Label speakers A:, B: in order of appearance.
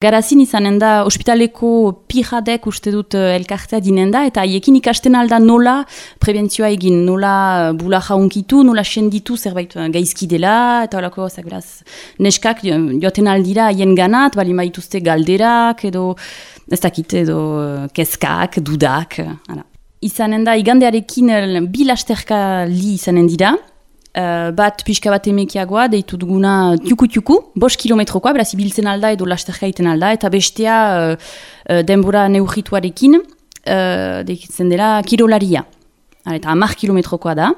A: Garazin izanen da ospitaleko pijadek uste dut uh, elkartea dinen da, eta haiekin ikasten alda nola prebentzioa egin, nola uh, bula jaunkitu, nola senditu zerbait uh, gaizki dela, eta horako beraz, neskak joaten aldira haien ganat, bali maituzte galderak, edo ez dakit, edo keskak, dudak. Uh, izanen da, igandearekin bilasterka li izanen dira, Uh, bat pixka bat emekiagoa, deitu duguna tiuku-tiuku, bos kilometrokoa, beraz ibiltzen alda edo lasterka iten alda, eta bestea uh, uh, denbora neugituarekin, uh, deitzen dela kirolaria. Eta hamar kilometrokoa da.